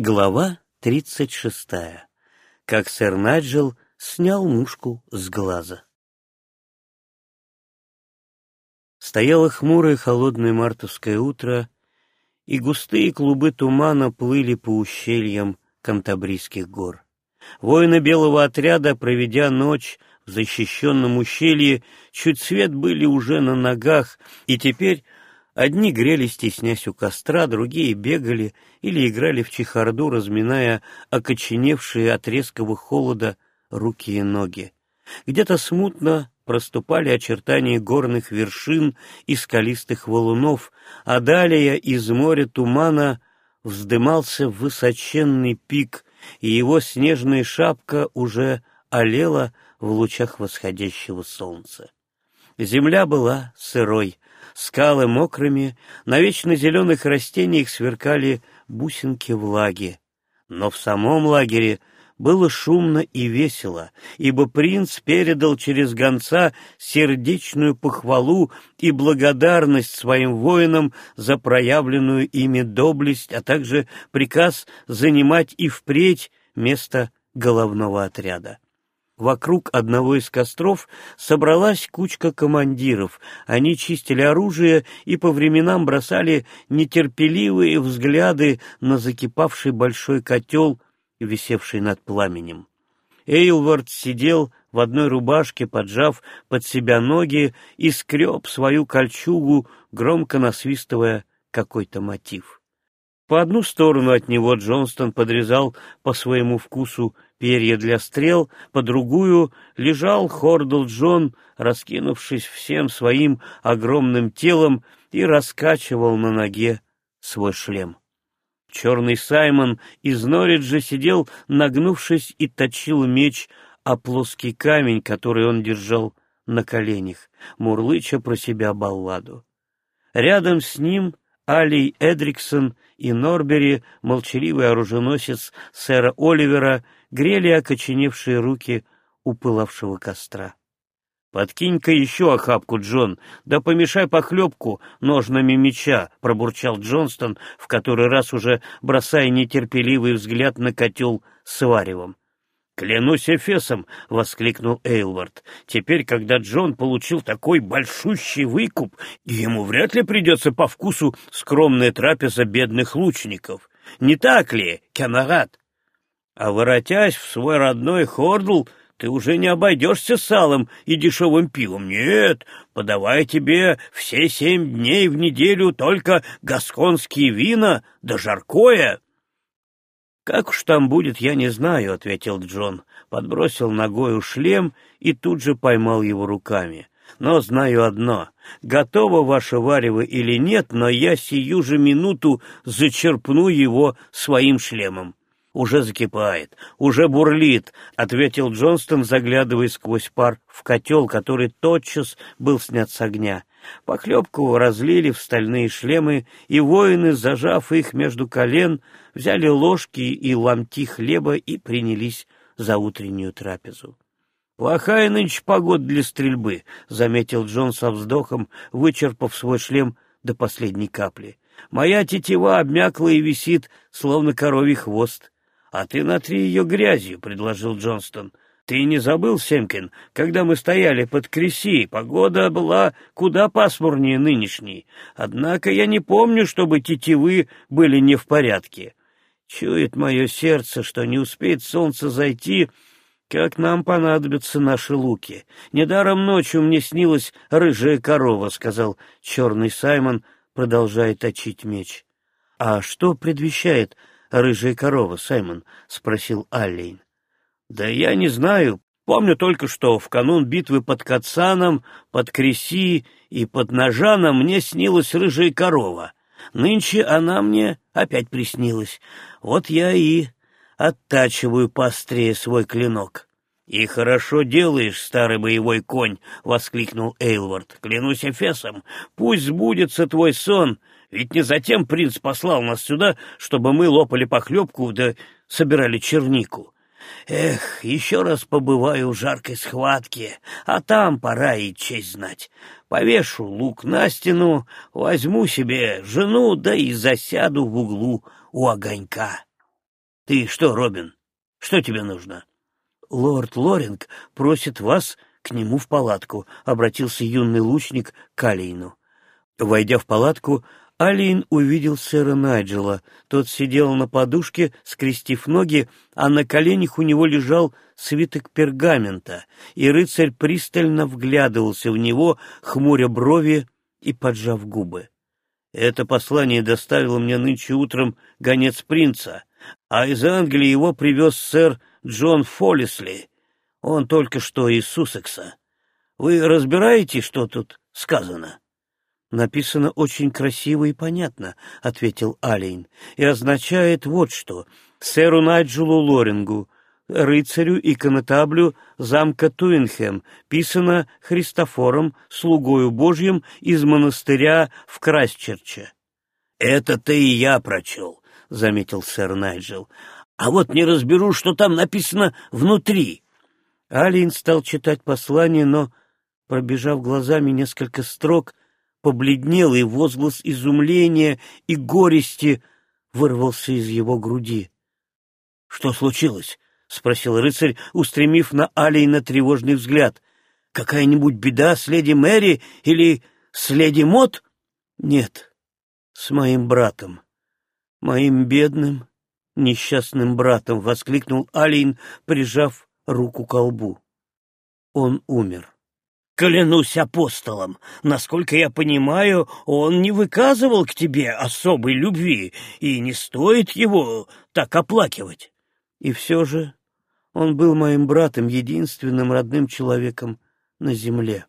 Глава тридцать шестая. Как сэр Наджел снял мушку с глаза. Стояло хмурое холодное мартовское утро, и густые клубы тумана плыли по ущельям Кантабрийских гор. Воины белого отряда, проведя ночь в защищенном ущелье, чуть свет были уже на ногах, и теперь Одни грелись, стеснясь у костра, другие бегали или играли в чехарду, разминая окоченевшие от резкого холода руки и ноги. Где-то смутно проступали очертания горных вершин и скалистых валунов, а далее из моря тумана вздымался высоченный пик, и его снежная шапка уже олела в лучах восходящего солнца. Земля была сырой, скалы мокрыми, на вечно зеленых растениях сверкали бусинки влаги. Но в самом лагере было шумно и весело, ибо принц передал через гонца сердечную похвалу и благодарность своим воинам за проявленную ими доблесть, а также приказ занимать и впредь место головного отряда. Вокруг одного из костров собралась кучка командиров. Они чистили оружие и по временам бросали нетерпеливые взгляды на закипавший большой котел, висевший над пламенем. Эйлвард сидел в одной рубашке, поджав под себя ноги, и скреб свою кольчугу, громко насвистывая какой-то мотив. По одну сторону от него Джонстон подрезал по своему вкусу перья для стрел, по другую лежал Хордл Джон, раскинувшись всем своим огромным телом и раскачивал на ноге свой шлем. Черный Саймон из Норриджа сидел, нагнувшись, и точил меч о плоский камень, который он держал на коленях, мурлыча про себя балладу. Рядом с ним Алий Эдриксон и Норбери, молчаливый оруженосец сэра Оливера, грели окоченевшие руки у пылавшего костра. «Подкинь-ка еще охапку, Джон, да помешай похлебку ножнами меча», — пробурчал Джонстон, в который раз уже бросая нетерпеливый взгляд на котел с варевом. «Клянусь Эфесом!» — воскликнул Эйлвард. «Теперь, когда Джон получил такой большущий выкуп, ему вряд ли придется по вкусу скромная трапеза бедных лучников. Не так ли, Кенарат? А воротясь в свой родной Хордл, ты уже не обойдешься салом и дешевым пивом. Нет, подавай тебе все семь дней в неделю только гасконские вина да жаркое». «Как уж там будет, я не знаю», — ответил Джон, подбросил ногою шлем и тут же поймал его руками. «Но знаю одно. Готово ваше варево или нет, но я сию же минуту зачерпну его своим шлемом». «Уже закипает, уже бурлит», — ответил Джонстон, заглядывая сквозь пар в котел, который тотчас был снят с огня. Похлебку разлили в стальные шлемы, и воины, зажав их между колен, взяли ложки и ломти хлеба и принялись за утреннюю трапезу. «Плохая нынче погода для стрельбы», — заметил Джон со вздохом, вычерпав свой шлем до последней капли. «Моя тетива обмякла и висит, словно коровий хвост». «А ты натри ее грязью», — предложил Джонстон. Ты не забыл, Семкин, когда мы стояли под Креси, погода была куда пасмурнее нынешней. Однако я не помню, чтобы тетивы были не в порядке. Чует мое сердце, что не успеет солнце зайти, как нам понадобятся наши луки. Недаром ночью мне снилась рыжая корова, — сказал черный Саймон, продолжая точить меч. — А что предвещает рыжая корова, Саймон? — спросил Аллейн. Да я не знаю. Помню только, что в канун битвы под Кацаном, под Креси и под Ножаном мне снилась рыжая корова. Нынче она мне опять приснилась. Вот я и оттачиваю поострее свой клинок. — И хорошо делаешь, старый боевой конь! — воскликнул Эйлвард. — Клянусь Эфесом, пусть сбудется твой сон, ведь не затем принц послал нас сюда, чтобы мы лопали похлебку да собирали чернику. Эх, еще раз побываю в жаркой схватке, а там пора и честь знать. Повешу лук на стену, возьму себе жену, да и засяду в углу у огонька. Ты что, Робин? Что тебе нужно? Лорд Лоринг просит вас к нему в палатку, обратился юный лучник к Алейну. Войдя в палатку, Алиен увидел сэра Найджела. Тот сидел на подушке, скрестив ноги, а на коленях у него лежал свиток пергамента, и рыцарь пристально вглядывался в него, хмуря брови и поджав губы. «Это послание доставил мне нынче утром гонец принца, а из Англии его привез сэр Джон Фоллисли. Он только что из Суссекса. Вы разбираете, что тут сказано?» «Написано очень красиво и понятно», — ответил Алейн, — «и означает вот что. Сэру Найджелу Лорингу, рыцарю и конетаблю замка Туинхем, писано Христофором, слугою Божьим из монастыря в Крайстчерче». «Это-то и я прочел», — заметил сэр Найджел. «А вот не разберу, что там написано внутри». Алейн стал читать послание, но, пробежав глазами несколько строк, побледнел, и возглас изумления и горести вырвался из его груди. — Что случилось? — спросил рыцарь, устремив на Алейна тревожный взгляд. — Какая-нибудь беда с леди Мэри или с леди Мот? — Нет, с моим братом. Моим бедным, несчастным братом, — воскликнул Алейн, прижав руку к лбу. Он умер. Клянусь апостолом, насколько я понимаю, он не выказывал к тебе особой любви, и не стоит его так оплакивать. И все же он был моим братом, единственным родным человеком на земле.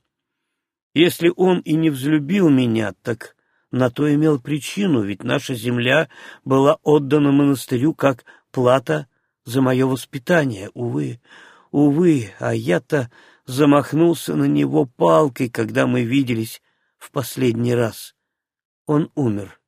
Если он и не взлюбил меня, так на то имел причину, ведь наша земля была отдана монастырю как плата за мое воспитание. Увы, увы, а я-то замахнулся на него палкой, когда мы виделись в последний раз. Он умер,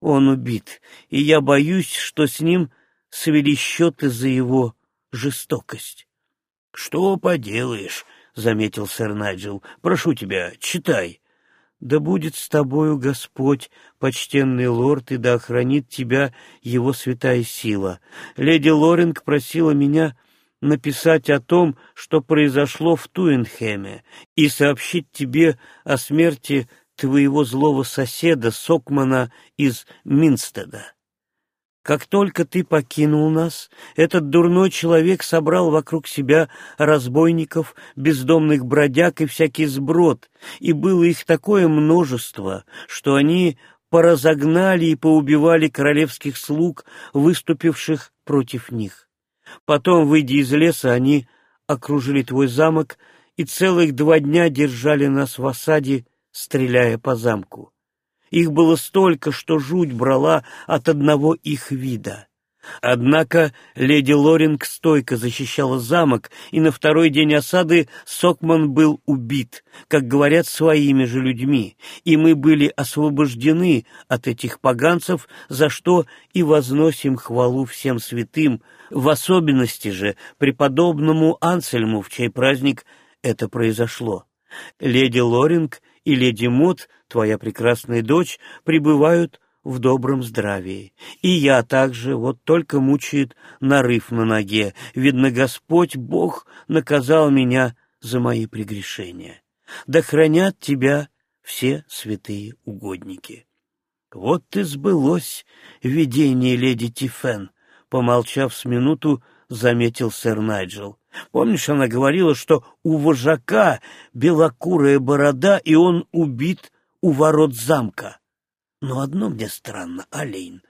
он убит, и я боюсь, что с ним свели счеты за его жестокость. — Что поделаешь, — заметил сэр Найджел, — прошу тебя, читай. — Да будет с тобою Господь, почтенный лорд, и да охранит тебя его святая сила. Леди Лоринг просила меня написать о том, что произошло в Туинхеме, и сообщить тебе о смерти твоего злого соседа Сокмана из Минстеда. Как только ты покинул нас, этот дурной человек собрал вокруг себя разбойников, бездомных бродяг и всякий сброд, и было их такое множество, что они поразогнали и поубивали королевских слуг, выступивших против них. Потом, выйдя из леса, они окружили твой замок и целых два дня держали нас в осаде, стреляя по замку. Их было столько, что жуть брала от одного их вида. Однако леди Лоринг стойко защищала замок, и на второй день осады Сокман был убит, как говорят, своими же людьми, и мы были освобождены от этих поганцев, за что и возносим хвалу всем святым, в особенности же преподобному Ансельму, в чей праздник это произошло. Леди Лоринг и леди Мот, твоя прекрасная дочь, пребывают в добром здравии. И я также, вот только мучает нарыв на ноге. Видно, Господь Бог наказал меня за мои прегрешения. Да хранят тебя все святые угодники. Вот и сбылось видение леди Тифен, помолчав с минуту, заметил сэр Найджел. Помнишь, она говорила, что у вожака белокурая борода, и он убит у ворот замка. Но одно мне странно, Алейн.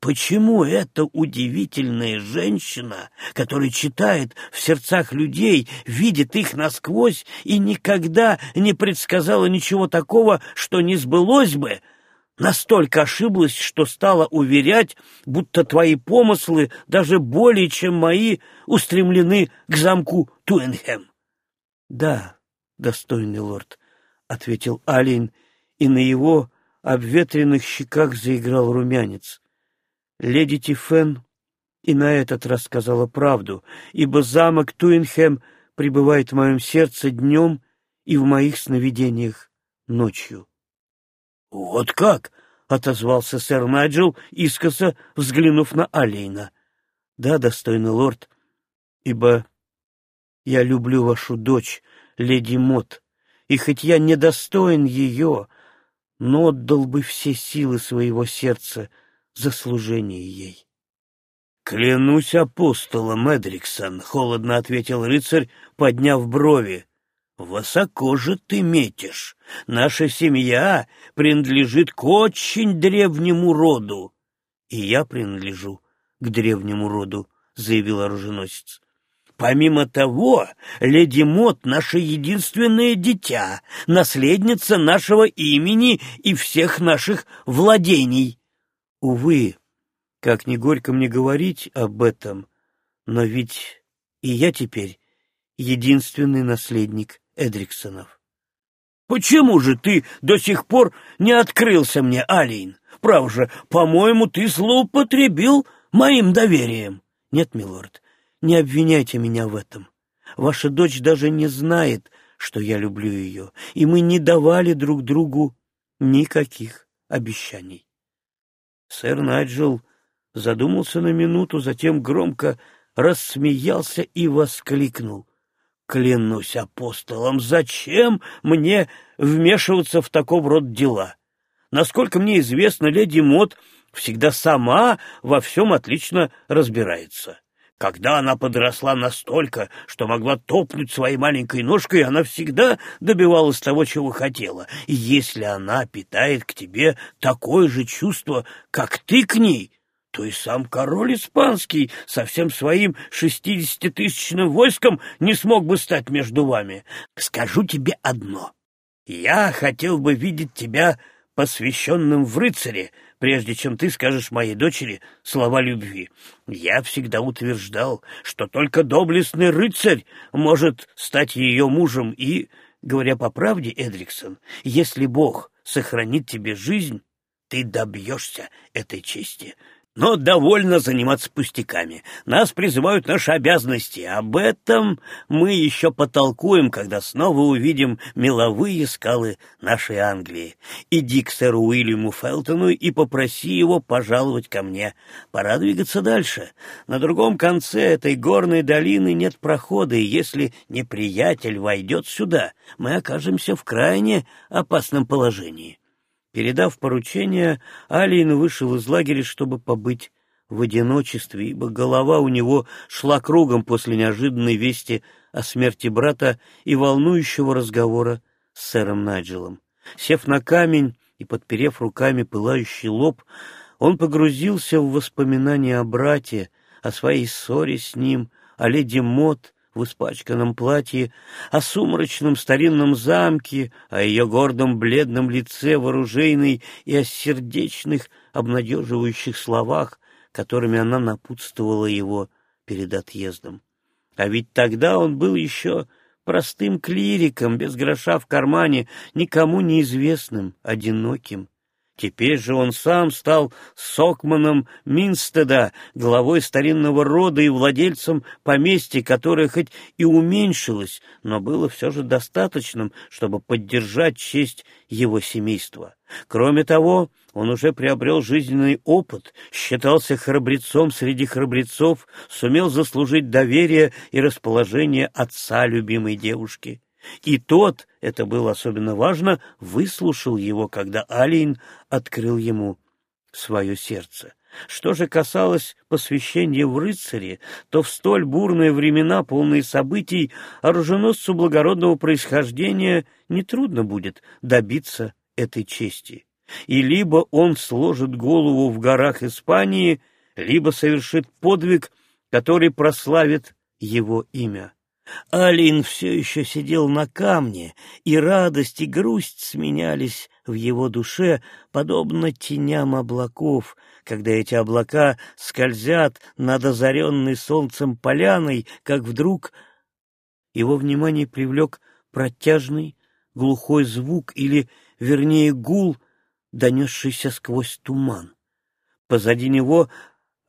Почему эта удивительная женщина, которая читает в сердцах людей, видит их насквозь и никогда не предсказала ничего такого, что не сбылось бы, настолько ошиблась, что стала уверять, будто твои помыслы даже более, чем мои, устремлены к замку Туэнхэм? — Да, достойный лорд, — ответил Алин, и на его обветренных щеках заиграл румянец. Леди Тифен и на этот раз сказала правду, ибо замок Туинхэм пребывает в моем сердце днем и в моих сновидениях ночью. — Вот как? — отозвался сэр Найджел, искоса взглянув на Алейна. Да, достойный лорд, ибо я люблю вашу дочь, леди Мот, и хоть я недостоин ее, но отдал бы все силы своего сердца за служение ей. — Клянусь апостолом, Эдриксон, — холодно ответил рыцарь, подняв брови. — Высоко же ты метишь. Наша семья принадлежит к очень древнему роду. — И я принадлежу к древнему роду, — заявил оруженосец. Помимо того, леди Мот — наше единственное дитя, наследница нашего имени и всех наших владений. Увы, как ни горько мне говорить об этом, но ведь и я теперь единственный наследник Эдриксонов. Почему же ты до сих пор не открылся мне, Алин? Право же, по-моему, ты злоупотребил моим доверием. Нет, милорд, не обвиняйте меня в этом. Ваша дочь даже не знает, что я люблю ее, и мы не давали друг другу никаких обещаний. Сэр Найджел задумался на минуту, затем громко рассмеялся и воскликнул. «Клянусь апостолом, зачем мне вмешиваться в такого рода дела? Насколько мне известно, леди Мот всегда сама во всем отлично разбирается. Когда она подросла настолько, что могла топнуть своей маленькой ножкой, она всегда добивалась того, чего хотела. И если она питает к тебе такое же чувство, как ты к ней, то и сам король испанский со всем своим шестидесятитысячным войском не смог бы стать между вами. Скажу тебе одно. Я хотел бы видеть тебя посвященным в рыцаре, прежде чем ты скажешь моей дочери слова любви. Я всегда утверждал, что только доблестный рыцарь может стать ее мужем, и, говоря по правде, Эдриксон, если Бог сохранит тебе жизнь, ты добьешься этой чести. Но довольно заниматься пустяками. Нас призывают наши обязанности. Об этом мы еще потолкуем, когда снова увидим меловые скалы нашей Англии. Иди к сэру Уильяму Фелтону и попроси его пожаловать ко мне. Пора двигаться дальше. На другом конце этой горной долины нет прохода, и если неприятель войдет сюда, мы окажемся в крайне опасном положении. Передав поручение, Алиин вышел из лагеря, чтобы побыть в одиночестве, ибо голова у него шла кругом после неожиданной вести о смерти брата и волнующего разговора с сэром Найджелом. Сев на камень и подперев руками пылающий лоб, он погрузился в воспоминания о брате, о своей ссоре с ним, о леди Мот, в испачканном платье, о сумрачном старинном замке, о ее гордом бледном лице вооружейной и о сердечных, обнадеживающих словах, которыми она напутствовала его перед отъездом. А ведь тогда он был еще простым клириком, без гроша в кармане, никому неизвестным, одиноким. Теперь же он сам стал сокманом Минстеда, главой старинного рода и владельцем поместья, которое хоть и уменьшилось, но было все же достаточным, чтобы поддержать честь его семейства. Кроме того, он уже приобрел жизненный опыт, считался храбрецом среди храбрецов, сумел заслужить доверие и расположение отца любимой девушки. И тот, это было особенно важно, выслушал его, когда Алиин открыл ему свое сердце. Что же касалось посвящения в рыцаре, то в столь бурные времена, полные событий, оруженосцу благородного происхождения нетрудно будет добиться этой чести. И либо он сложит голову в горах Испании, либо совершит подвиг, который прославит его имя. Алин все еще сидел на камне, и радость и грусть сменялись в его душе, подобно теням облаков, когда эти облака скользят над озаренной солнцем поляной, как вдруг его внимание привлек протяжный глухой звук или, вернее, гул, донесшийся сквозь туман. Позади него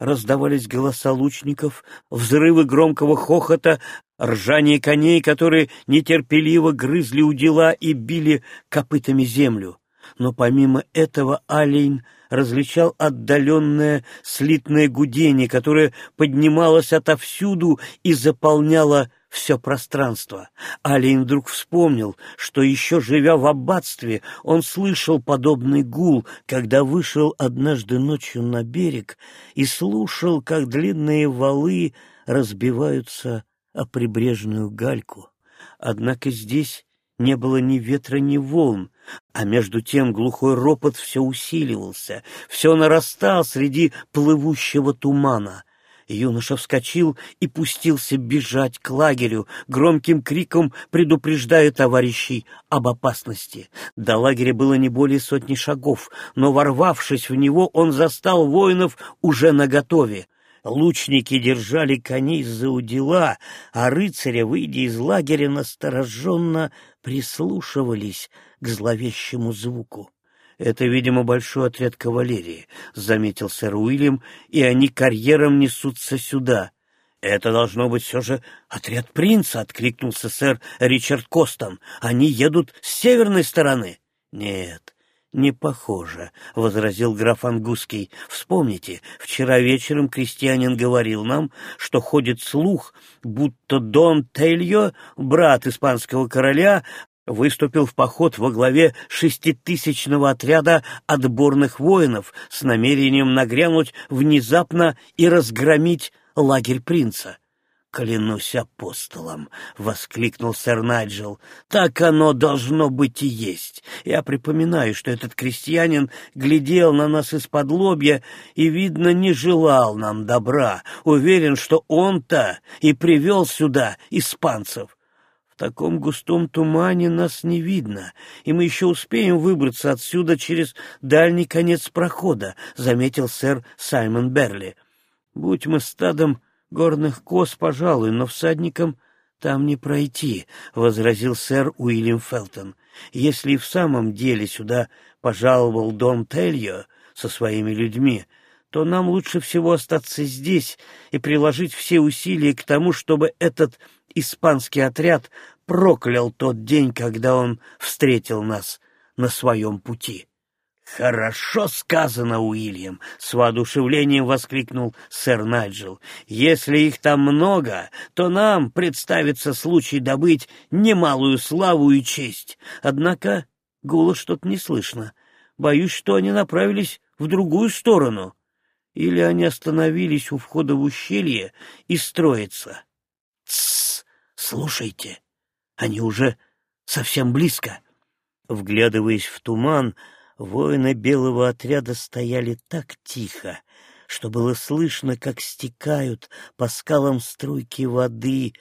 раздавались голоса лучников, взрывы громкого хохота, ржание коней, которые нетерпеливо грызли у дела и били копытами землю. Но помимо этого Алейн различал отдаленное слитное гудение, которое поднималось отовсюду и заполняло все пространство. Алиен вдруг вспомнил, что еще живя в аббатстве, он слышал подобный гул, когда вышел однажды ночью на берег и слушал, как длинные валы разбиваются о прибрежную гальку. Однако здесь не было ни ветра, ни волн, а между тем глухой ропот все усиливался, все нарастал среди плывущего тумана — Юноша вскочил и пустился бежать к лагерю, громким криком предупреждая товарищей об опасности. До лагеря было не более сотни шагов, но, ворвавшись в него, он застал воинов уже наготове. Лучники держали коней за удила, а рыцаря, выйдя из лагеря, настороженно прислушивались к зловещему звуку. «Это, видимо, большой отряд кавалерии», — заметил сэр Уильям, «и они карьером несутся сюда». «Это должно быть все же отряд принца», — откликнулся сэр Ричард Костон. «Они едут с северной стороны». «Нет, не похоже», — возразил граф Ангусский. «Вспомните, вчера вечером крестьянин говорил нам, что ходит слух, будто Дон Тельо, брат испанского короля, выступил в поход во главе шеститысячного отряда отборных воинов с намерением нагрянуть внезапно и разгромить лагерь принца. «Клянусь апостолом!» — воскликнул сэр Найджел. «Так оно должно быть и есть. Я припоминаю, что этот крестьянин глядел на нас из-под лобья и, видно, не желал нам добра. Уверен, что он-то и привел сюда испанцев. В таком густом тумане нас не видно, и мы еще успеем выбраться отсюда через дальний конец прохода, — заметил сэр Саймон Берли. Будь мы стадом горных коз, пожалуй, но всадникам там не пройти, — возразил сэр Уильям Фелтон. Если в самом деле сюда пожаловал Дон Тельо со своими людьми, то нам лучше всего остаться здесь и приложить все усилия к тому, чтобы этот испанский отряд проклял тот день, когда он встретил нас на своем пути. «Хорошо сказано, Уильям!» — с воодушевлением воскликнул сэр Найджел. «Если их там много, то нам представится случай добыть немалую славу и честь. Однако гула что-то не слышно. Боюсь, что они направились в другую сторону. Или они остановились у входа в ущелье и строятся. Тссс! Слушайте! Они уже совсем близко. Вглядываясь в туман, воины белого отряда стояли так тихо, что было слышно, как стекают по скалам струйки воды,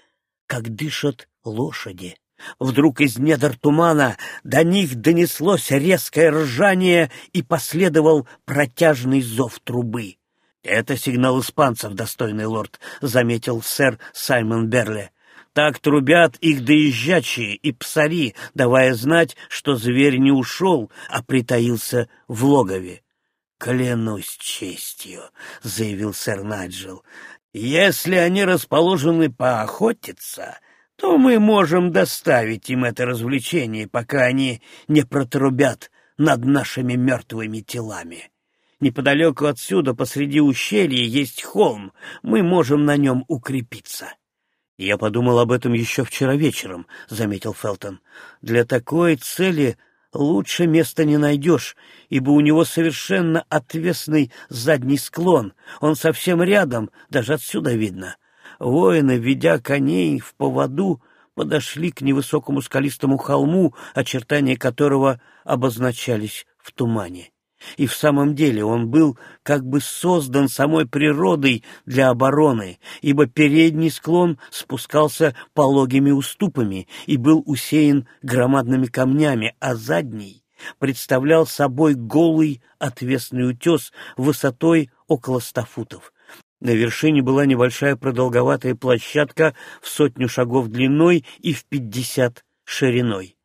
как дышат лошади. Вдруг из недр тумана до них донеслось резкое ржание и последовал протяжный зов трубы. «Это сигнал испанцев, достойный лорд», — заметил сэр Саймон Берли. Так трубят их доезжачие и псари, давая знать, что зверь не ушел, а притаился в логове. «Клянусь честью», — заявил сэр Наджел, — «если они расположены поохотиться, то мы можем доставить им это развлечение, пока они не протрубят над нашими мертвыми телами». Неподалеку отсюда, посреди ущелья, есть холм. Мы можем на нем укрепиться. «Я подумал об этом еще вчера вечером», — заметил Фелтон. «Для такой цели лучше места не найдешь, ибо у него совершенно отвесный задний склон. Он совсем рядом, даже отсюда видно. Воины, ведя коней в поводу, подошли к невысокому скалистому холму, очертания которого обозначались в тумане. И в самом деле он был как бы создан самой природой для обороны, ибо передний склон спускался пологими уступами и был усеян громадными камнями, а задний представлял собой голый отвесный утес высотой около ста футов. На вершине была небольшая продолговатая площадка в сотню шагов длиной и в пятьдесят шириной.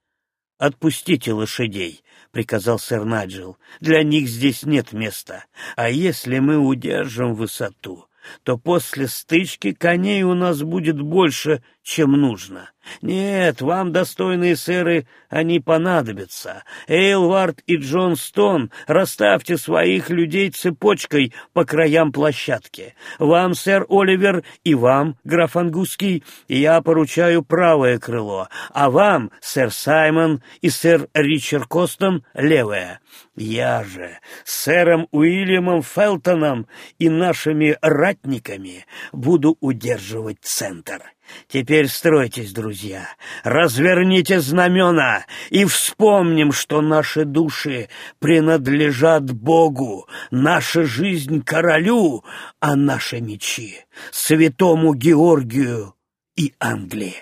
«Отпустите лошадей», — приказал сэр Наджил. «Для них здесь нет места. А если мы удержим высоту, то после стычки коней у нас будет больше, чем нужно. Нет, вам, достойные сэры, они понадобятся. Эйлвард и Джон Стон, расставьте своих людей цепочкой по краям площадки. Вам, сэр Оливер, и вам, граф Ангусский, я поручаю правое крыло, а вам, сэр Саймон и сэр Ричард Костон, левое. Я же с сэром Уильямом Фелтоном и нашими ратниками буду удерживать центр. Теперь стройтесь, друзья, разверните знамена и вспомним, что наши души принадлежат Богу, наша жизнь королю, а наши мечи — святому Георгию и Англии.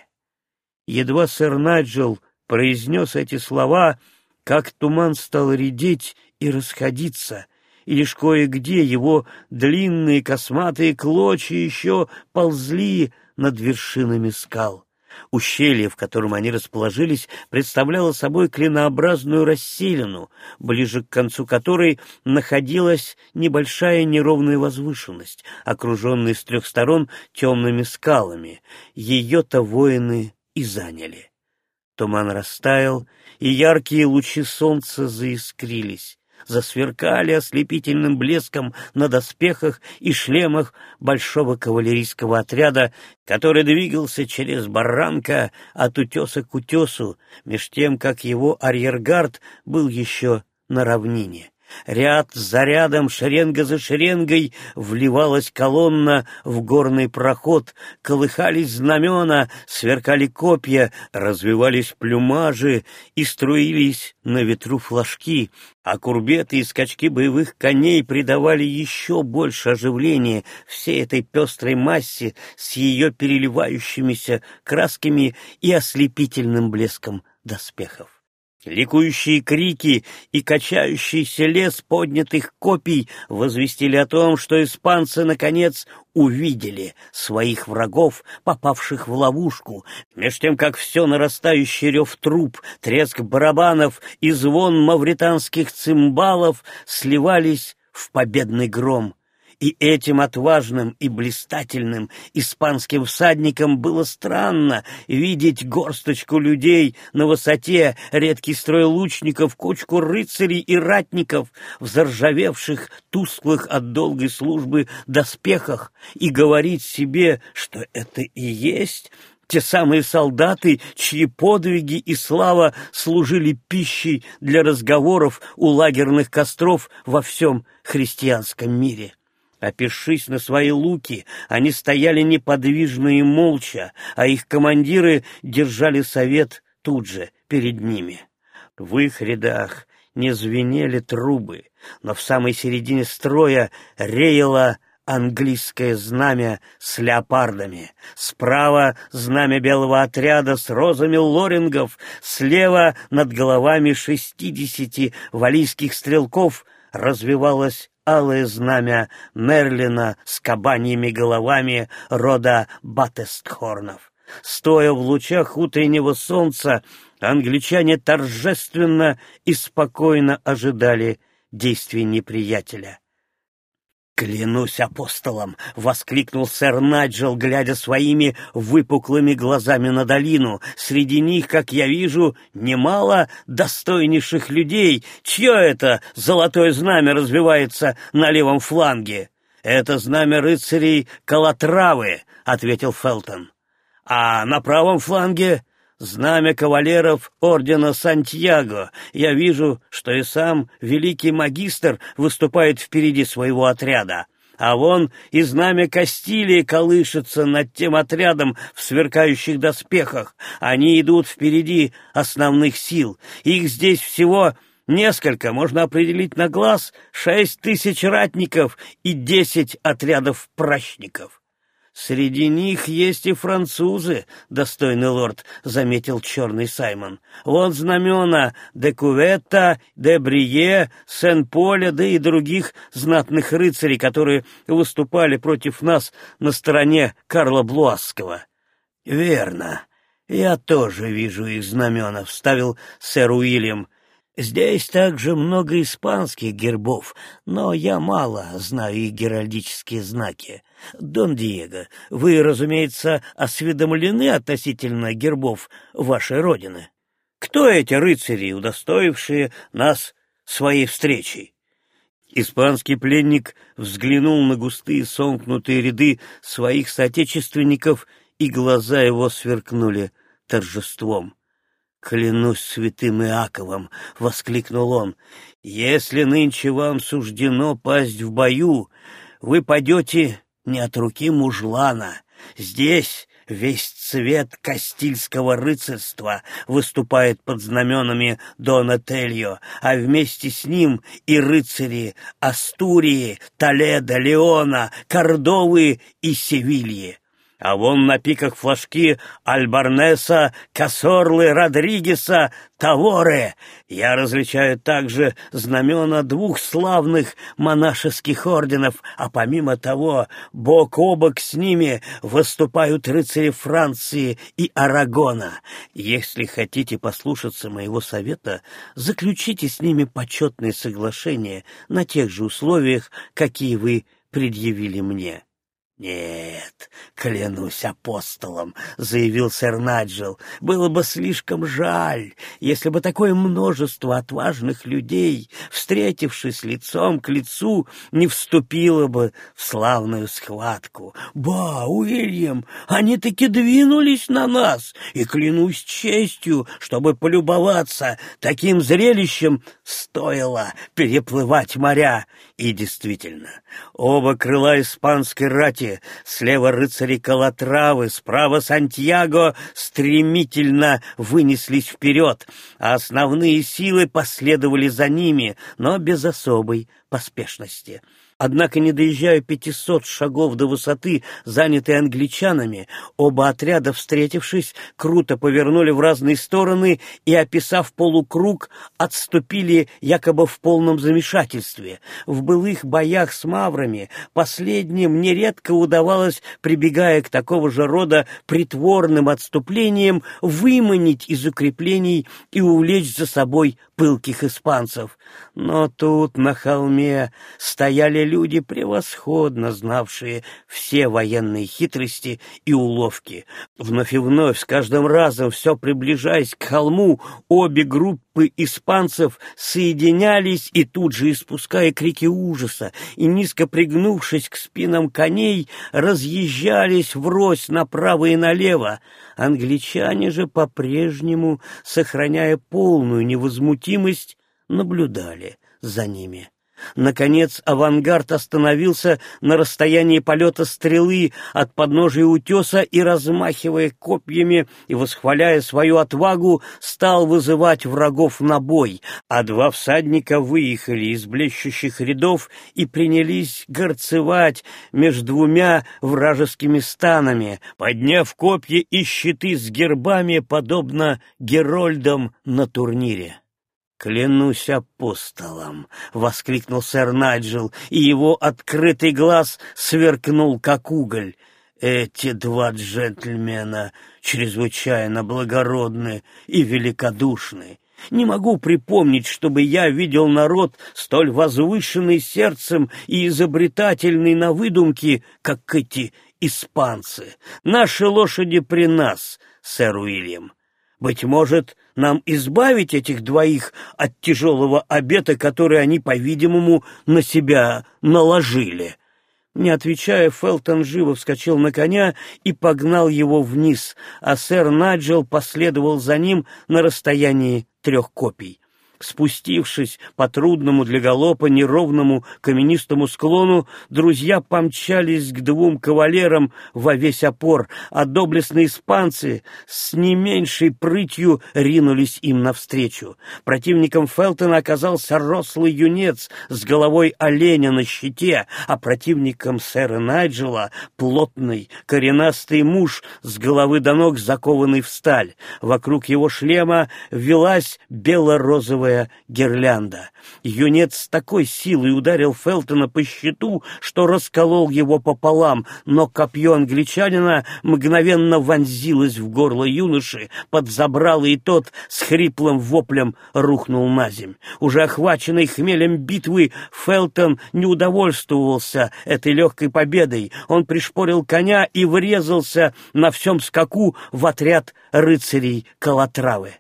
Едва сэр Найджел произнес эти слова, как туман стал редеть и расходиться, и лишь кое-где его длинные косматые клочья еще ползли над вершинами скал. Ущелье, в котором они расположились, представляло собой клинообразную расселину, ближе к концу которой находилась небольшая неровная возвышенность, окруженная с трех сторон темными скалами. Ее-то воины и заняли. Туман растаял, и яркие лучи солнца заискрились засверкали ослепительным блеском на доспехах и шлемах большого кавалерийского отряда, который двигался через барранка от утеса к утесу, меж тем, как его арьергард был еще на равнине. Ряд за рядом, шеренга за шеренгой вливалась колонна в горный проход, колыхались знамена, сверкали копья, развивались плюмажи и струились на ветру флажки, а курбеты и скачки боевых коней придавали еще больше оживления всей этой пестрой массе с ее переливающимися красками и ослепительным блеском доспехов. Ликующие крики и качающийся лес поднятых копий возвестили о том, что испанцы, наконец, увидели своих врагов, попавших в ловушку, меж тем, как все нарастающий рев труп, треск барабанов и звон мавританских цимбалов сливались в победный гром и этим отважным и блистательным испанским всадникам было странно видеть горсточку людей на высоте, редкий строй лучников, кучку рыцарей и ратников в заржавевших, тусклых от долгой службы доспехах и говорить себе, что это и есть те самые солдаты, чьи подвиги и слава служили пищей для разговоров у лагерных костров во всем христианском мире. Опершись на свои луки, они стояли неподвижно и молча, а их командиры держали совет тут же, перед ними. В их рядах не звенели трубы, но в самой середине строя реяло английское знамя с леопардами, справа знамя белого отряда с розами лорингов, слева над головами шестидесяти валийских стрелков развивалось алое знамя Мерлина с кабаньими головами рода Баттестхорнов. Стоя в лучах утреннего солнца, англичане торжественно и спокойно ожидали действий неприятеля. «Клянусь апостолом!» — воскликнул сэр Наджел, глядя своими выпуклыми глазами на долину. «Среди них, как я вижу, немало достойнейших людей. Чье это золотое знамя развивается на левом фланге?» «Это знамя рыцарей Калатравы», — ответил Фелтон. «А на правом фланге знамя кавалеров ордена Сантьяго. Я вижу, что и сам великий магистр выступает впереди своего отряда. А вон и знамя Кастилии колышется над тем отрядом в сверкающих доспехах. Они идут впереди основных сил. Их здесь всего несколько, можно определить на глаз, шесть тысяч ратников и десять отрядов пращников. «Среди них есть и французы, достойный лорд», — заметил черный Саймон. «Вот знамена де Куветта, де Брие, Сен-Поля, да и других знатных рыцарей, которые выступали против нас на стороне Карла Блуасского». «Верно. Я тоже вижу их знамена», — вставил сэр Уильям. Здесь также много испанских гербов, но я мало знаю их геральдические знаки. Дон Диего, вы, разумеется, осведомлены относительно гербов вашей родины. Кто эти рыцари, удостоившие нас своей встречей? Испанский пленник взглянул на густые сомкнутые ряды своих соотечественников, и глаза его сверкнули торжеством. «Клянусь святым Иаковом!» — воскликнул он. «Если нынче вам суждено пасть в бою, вы падете не от руки мужлана. Здесь весь цвет кастильского рыцарства выступает под знаменами Дона Тельо, а вместе с ним и рыцари Астурии, Толедо, Леона, Кордовы и Севильи а вон на пиках флажки Альбарнеса, Кассорлы, Родригеса, Таворы. Я различаю также знамена двух славных монашеских орденов, а помимо того, бок о бок с ними выступают рыцари Франции и Арагона. Если хотите послушаться моего совета, заключите с ними почетные соглашения на тех же условиях, какие вы предъявили мне. «Нет, клянусь апостолом», — заявил сэр Наджел, — «было бы слишком жаль, если бы такое множество отважных людей, встретившись лицом к лицу, не вступило бы в славную схватку. Ба, Уильям, они таки двинулись на нас, и клянусь честью, чтобы полюбоваться таким зрелищем, стоило переплывать моря. И действительно, оба крыла испанской рати слева рыцари Калатравы, справа Сантьяго стремительно вынеслись вперед, а основные силы последовали за ними, но без особой поспешности. Однако, не доезжая пятисот шагов до высоты, занятой англичанами, оба отряда, встретившись, круто повернули в разные стороны и, описав полукруг, отступили якобы в полном замешательстве. В былых боях с маврами последним нередко удавалось, прибегая к такого же рода притворным отступлениям, выманить из укреплений и увлечь за собой пылких испанцев. Но тут на холме стояли люди, превосходно знавшие все военные хитрости и уловки. Вновь и вновь, с каждым разом, все приближаясь к холму, обе группы испанцев соединялись и тут же, испуская крики ужаса и низко пригнувшись к спинам коней, разъезжались врозь направо и налево. Англичане же по-прежнему, сохраняя полную невозмутимость, наблюдали за ними. Наконец авангард остановился на расстоянии полета стрелы от подножия утеса и, размахивая копьями и восхваляя свою отвагу, стал вызывать врагов на бой, а два всадника выехали из блещущих рядов и принялись горцевать между двумя вражескими станами, подняв копья и щиты с гербами, подобно герольдам на турнире. «Клянусь апостолом!» — воскликнул сэр Найджел, и его открытый глаз сверкнул, как уголь. «Эти два джентльмена чрезвычайно благородны и великодушны. Не могу припомнить, чтобы я видел народ столь возвышенный сердцем и изобретательный на выдумки, как эти испанцы. Наши лошади при нас, сэр Уильям. Быть может, нам избавить этих двоих от тяжелого обета, который они, по-видимому, на себя наложили?» Не отвечая, Фелтон живо вскочил на коня и погнал его вниз, а сэр Наджел последовал за ним на расстоянии трех копий. Спустившись по трудному для галопа неровному каменистому склону, друзья помчались к двум кавалерам во весь опор, а доблестные испанцы с не меньшей прытью ринулись им навстречу. Противником Фелтона оказался рослый юнец с головой оленя на щите, а противником сэра Найджела — плотный, коренастый муж с головы до ног закованный в сталь. Вокруг его шлема велась бело-розовая розовая гирлянда. Юнец с такой силой ударил Фелтона по щиту, что расколол его пополам, но копье англичанина мгновенно вонзилось в горло юноши, подзабрало, и тот с хриплым воплем рухнул на земь. Уже охваченный хмелем битвы, Фелтон не удовольствовался этой легкой победой. Он пришпорил коня и врезался на всем скаку в отряд рыцарей Калатравы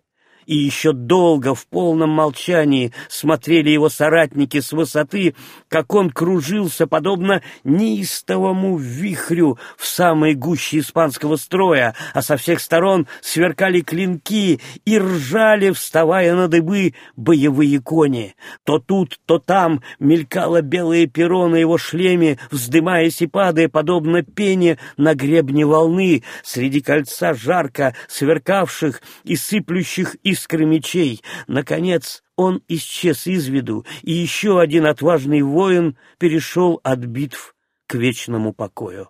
и еще долго в полном молчании смотрели его соратники с высоты, как он кружился, подобно неистовому вихрю в самой гуще испанского строя, а со всех сторон сверкали клинки и ржали, вставая на дыбы, боевые кони. То тут, то там мелькало белое перо на его шлеме, вздымаясь и падая, подобно пене на гребне волны, среди кольца жарко сверкавших и сыплющих из искры мечей. Наконец он исчез из виду, и еще один отважный воин перешел от битв к вечному покою.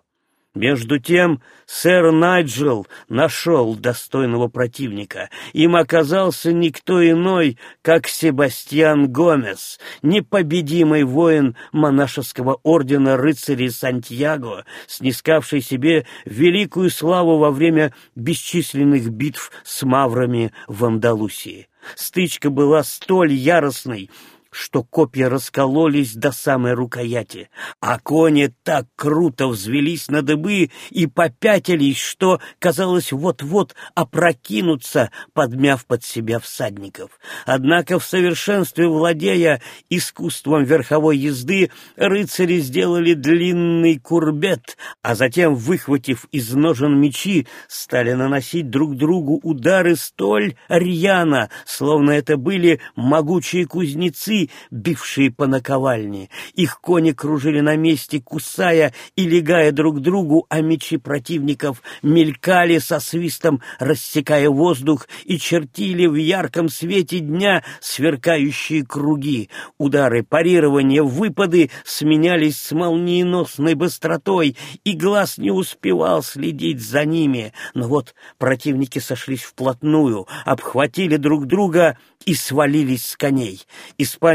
Между тем сэр Найджел нашел достойного противника. Им оказался никто иной, как Себастьян Гомес, непобедимый воин монашеского ордена рыцарей Сантьяго, снискавший себе великую славу во время бесчисленных битв с маврами в Андалусии. Стычка была столь яростной, что копья раскололись до самой рукояти, а кони так круто взвелись на дыбы и попятились, что, казалось, вот-вот опрокинутся, подмяв под себя всадников. Однако в совершенстве владея искусством верховой езды, рыцари сделали длинный курбет, а затем, выхватив из ножен мечи, стали наносить друг другу удары столь рьяно, словно это были могучие кузнецы, бившие по наковальне. Их кони кружили на месте, кусая и легая друг другу, а мечи противников мелькали со свистом, рассекая воздух и чертили в ярком свете дня сверкающие круги. Удары, парирования, выпады сменялись с молниеносной быстротой, и глаз не успевал следить за ними. Но вот противники сошлись вплотную, обхватили друг друга и свалились с коней.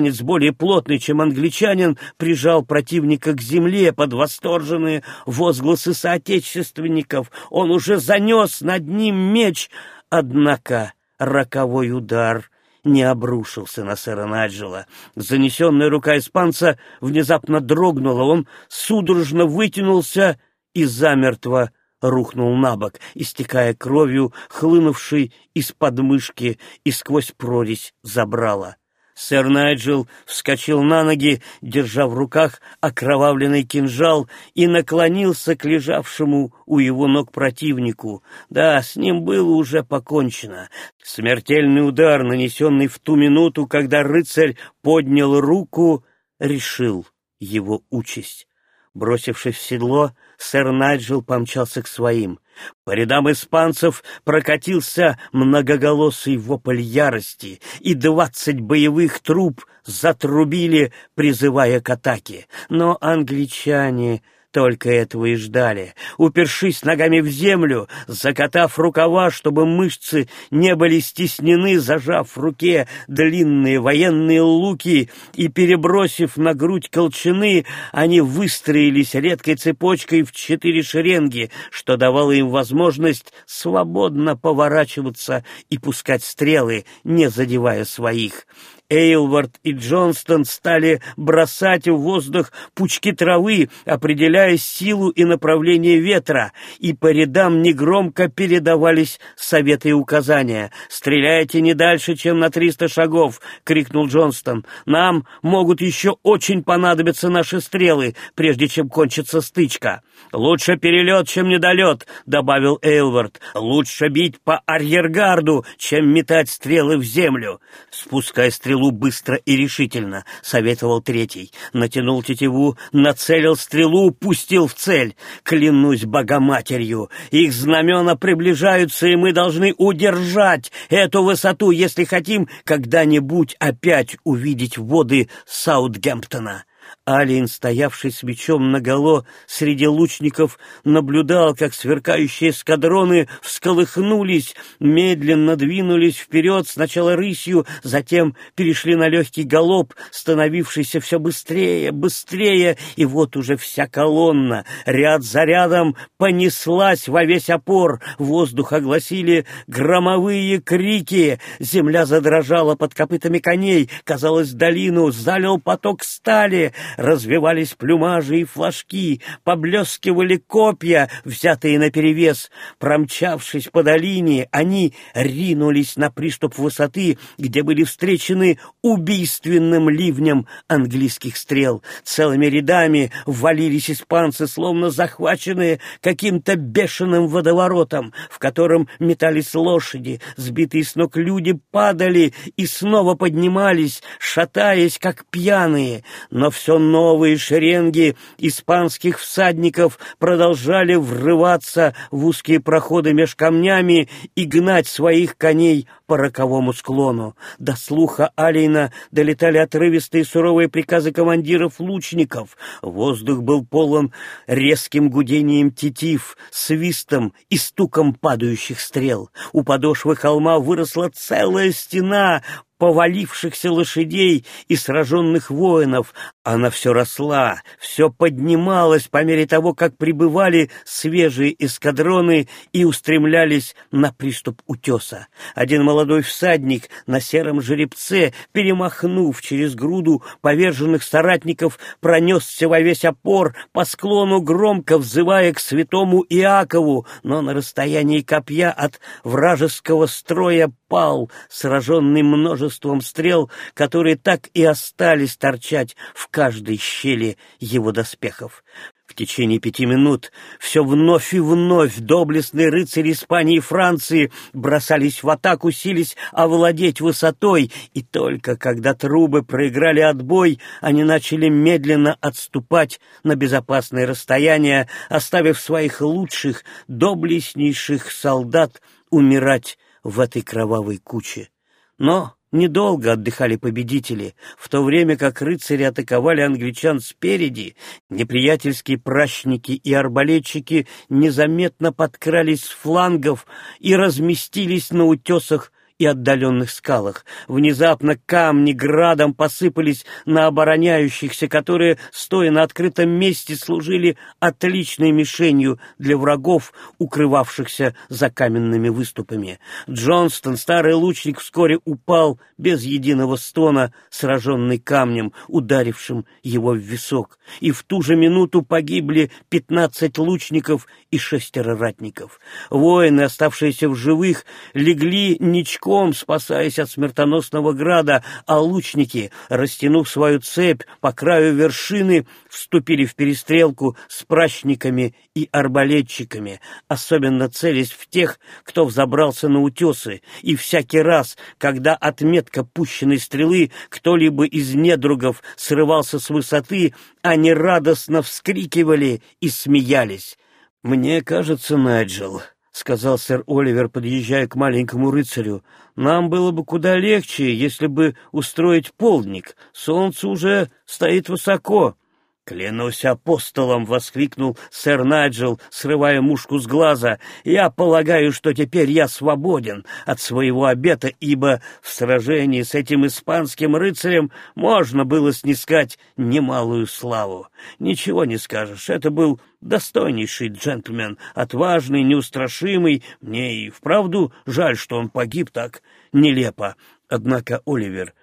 Испанец, более плотный, чем англичанин, прижал противника к земле под восторженные возгласы соотечественников. Он уже занес над ним меч, однако роковой удар не обрушился на сэра Наджела. Занесенная рука испанца внезапно дрогнула, он судорожно вытянулся и замертво рухнул на бок, истекая кровью, хлынувшей из подмышки и сквозь прорезь забрала. Сэр Найджел вскочил на ноги, держа в руках окровавленный кинжал, и наклонился к лежавшему у его ног противнику. Да, с ним было уже покончено. Смертельный удар, нанесенный в ту минуту, когда рыцарь поднял руку, решил его участь. Бросившись в седло, сэр Найджел помчался к своим. По рядам испанцев прокатился многоголосый вопль ярости, и двадцать боевых труб затрубили, призывая к атаке. Но англичане только этого и ждали. Упершись ногами в землю, закатав рукава, чтобы мышцы не были стеснены, зажав в руке длинные военные луки и перебросив на грудь колчаны, они выстроились редкой цепочкой в четыре шеренги, что давало им возможность свободно поворачиваться и пускать стрелы, не задевая своих. Эйлвард и Джонстон стали бросать в воздух пучки травы, определяя силу и направление ветра, и по рядам негромко передавались советы и указания. «Стреляйте не дальше, чем на триста шагов!» — крикнул Джонстон. «Нам могут еще очень понадобиться наши стрелы, прежде чем кончится стычка». «Лучше перелет, чем недолет», — добавил Эйлвард. «Лучше бить по арьергарду, чем метать стрелы в землю». «Спускай стрелу быстро и решительно», — советовал третий. Натянул тетиву, нацелил стрелу, пустил в цель. «Клянусь Богоматерью, их знамена приближаются, и мы должны удержать эту высоту, если хотим когда-нибудь опять увидеть воды Саутгемптона». Алиен, стоявший с мечом наголо среди лучников, наблюдал, как сверкающие эскадроны всколыхнулись, медленно двинулись вперед, сначала рысью, затем перешли на легкий галоп, становившийся все быстрее, быстрее, и вот уже вся колонна, ряд за рядом, понеслась во весь опор, воздух огласили громовые крики, земля задрожала под копытами коней, казалось, долину залил поток стали, развивались плюмажи и флажки, поблескивали копья, взятые наперевес. Промчавшись по долине, они ринулись на приступ высоты, где были встречены убийственным ливнем английских стрел. Целыми рядами ввалились испанцы, словно захваченные каким-то бешеным водоворотом, в котором метались лошади, сбитые с ног люди падали и снова поднимались, шатаясь, как пьяные, но все новые шеренги испанских всадников продолжали врываться в узкие проходы меж камнями и гнать своих коней по роковому склону. До слуха Алейна долетали отрывистые суровые приказы командиров лучников. Воздух был полон резким гудением тетив, свистом и стуком падающих стрел. У подошвы холма выросла целая стена повалившихся лошадей и сраженных воинов. Она все росла, все поднималась по мере того, как прибывали свежие эскадроны и устремлялись на приступ утеса. Один молодой всадник на сером жеребце, перемахнув через груду поверженных соратников, пронесся во весь опор по склону, громко взывая к святому Иакову, но на расстоянии копья от вражеского строя пал, сраженный множеством стрел, которые так и остались торчать в каждой щели его доспехов. В течение пяти минут все вновь и вновь доблестные рыцари Испании и Франции бросались в атаку, сились овладеть высотой, и только когда трубы проиграли отбой, они начали медленно отступать на безопасное расстояние, оставив своих лучших, доблестнейших солдат умирать в этой кровавой куче. Но недолго отдыхали победители, в то время как рыцари атаковали англичан спереди, неприятельские пращники и арбалетчики незаметно подкрались с флангов и разместились на утесах и отдаленных скалах. Внезапно камни градом посыпались на обороняющихся, которые, стоя на открытом месте, служили отличной мишенью для врагов, укрывавшихся за каменными выступами. Джонстон, старый лучник, вскоре упал без единого стона, сраженный камнем, ударившим его в висок. И в ту же минуту погибли пятнадцать лучников и шестеро ратников. Воины, оставшиеся в живых, легли ничком пешком, спасаясь от смертоносного града, а лучники, растянув свою цепь по краю вершины, вступили в перестрелку с прачниками и арбалетчиками, особенно целясь в тех, кто взобрался на утесы, и всякий раз, когда отметка пущенной стрелы кто-либо из недругов срывался с высоты, они радостно вскрикивали и смеялись. «Мне кажется, Найджел», — сказал сэр Оливер, подъезжая к маленькому рыцарю. «Нам было бы куда легче, если бы устроить полдник. Солнце уже стоит высоко». «Клянусь апостолом!» — воскликнул сэр Найджел, срывая мушку с глаза. «Я полагаю, что теперь я свободен от своего обета, ибо в сражении с этим испанским рыцарем можно было снискать немалую славу. Ничего не скажешь, это был достойнейший джентльмен, отважный, неустрашимый. Мне и вправду жаль, что он погиб так нелепо. Однако, Оливер,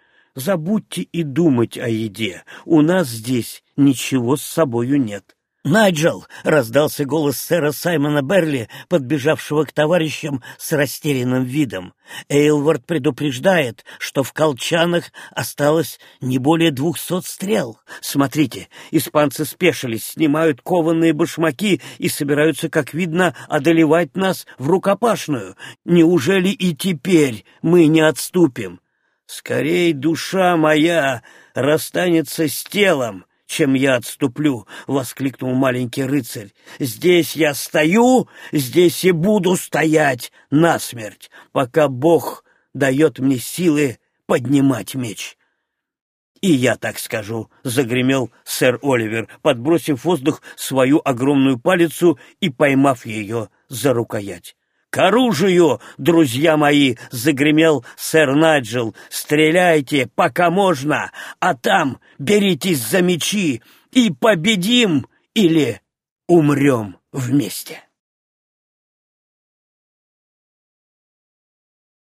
забудьте и думать о еде. У нас здесь ничего с собою нет. «Найджел!» — раздался голос сэра Саймона Берли, подбежавшего к товарищам с растерянным видом. Эйлвард предупреждает, что в колчанах осталось не более двухсот стрел. Смотрите, испанцы спешились, снимают кованые башмаки и собираются, как видно, одолевать нас в рукопашную. Неужели и теперь мы не отступим? Скорей душа моя расстанется с телом, чем я отступлю!» — воскликнул маленький рыцарь. «Здесь я стою, здесь и буду стоять насмерть, пока Бог дает мне силы поднимать меч». «И я так скажу», — загремел сэр Оливер, подбросив в воздух свою огромную палицу и поймав ее за рукоять. «К оружию, друзья мои!» — загремел сэр Наджел. «Стреляйте, пока можно, а там беритесь за мечи и победим или умрем вместе!»